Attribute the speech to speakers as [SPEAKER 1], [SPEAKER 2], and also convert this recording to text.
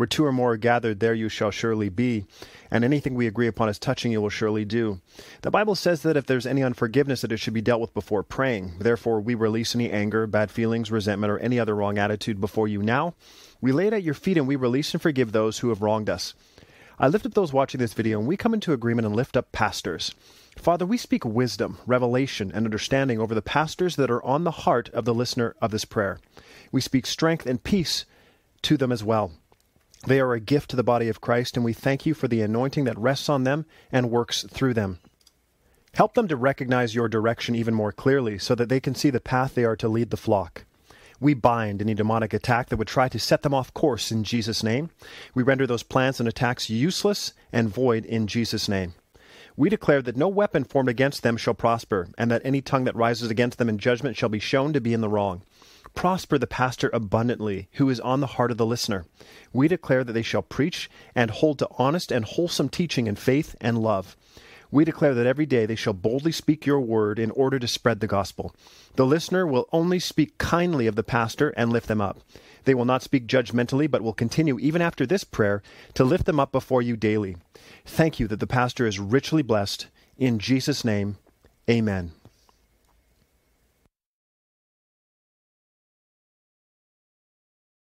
[SPEAKER 1] Where two or more are gathered, there you shall surely be. And anything we agree upon as touching you will surely do. The Bible says that if there's any unforgiveness, that it should be dealt with before praying. Therefore, we release any anger, bad feelings, resentment, or any other wrong attitude before you now. We lay it at your feet and we release and forgive those who have wronged us. I lift up those watching this video and we come into agreement and lift up pastors. Father, we speak wisdom, revelation, and understanding over the pastors that are on the heart of the listener of this prayer. We speak strength and peace to them as well. They are a gift to the body of Christ, and we thank you for the anointing that rests on them and works through them. Help them to recognize your direction even more clearly so that they can see the path they are to lead the flock. We bind any demonic attack that would try to set them off course in Jesus' name. We render those plans and attacks useless and void in Jesus' name. We declare that no weapon formed against them shall prosper, and that any tongue that rises against them in judgment shall be shown to be in the wrong. Prosper the pastor abundantly, who is on the heart of the listener. We declare that they shall preach and hold to honest and wholesome teaching in faith and love. We declare that every day they shall boldly speak your word in order to spread the gospel. The listener will only speak kindly of the pastor and lift them up. They will not speak judgmentally, but will continue, even after this prayer, to lift them up before you daily. Thank you that the pastor is richly blessed. In Jesus' name, amen.